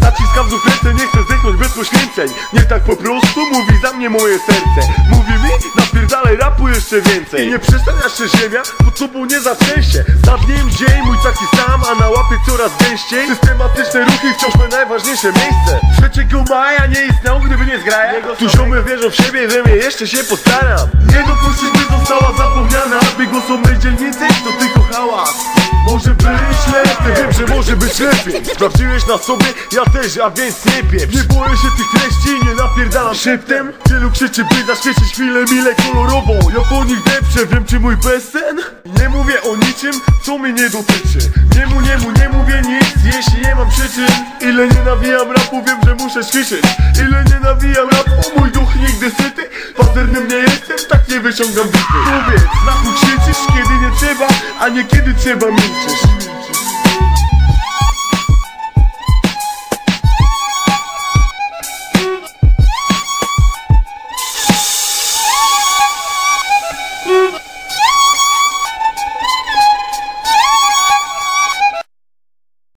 Zaciskam znów ręce, nie chcę zdechnąć bez poświęceń. Nie tak po prostu mówi za mnie moje serce. Mówi mi, napierdalaj rapu jeszcze więcej. I nie przestania się ziemia, pod tobą nie zatrzęsie. Za dniem dzień mój taki sam, a na łapie coraz gęściej. Systematyczne ruchy wciąż me najważniejsze miejsce. 3 maja nie istniał, gdyby nie zgraja. Tu ziomy wierzą w siebie, że mnie jeszcze się postaram. Nie dopuścić, by została Głos o mej dzielnicy to tylko hałas może być lepiej, wiem, że może być lepiej. Sprawdziłeś na sobie, ja też, a więc nie pieprz Nie boję się tych treści, nie napierdalam szeptem Wielu krzyczy, by zaświecić chwilę mile kolorową. Ja po nich depczę, wiem czy mój bezsen Nie mówię o niczym, co mnie nie dotyczy. Niemu, niemu, nie mówię nic, jeśli nie mam przyczyn. Ile nie nawijam rapu, wiem, że muszę krzyczeć Ile nie nawijam rapu, mój duch nigdy syty nie wyciągam bity Powiedz, na chuj kiedy nie trzeba, a nie kiedy trzeba milczysz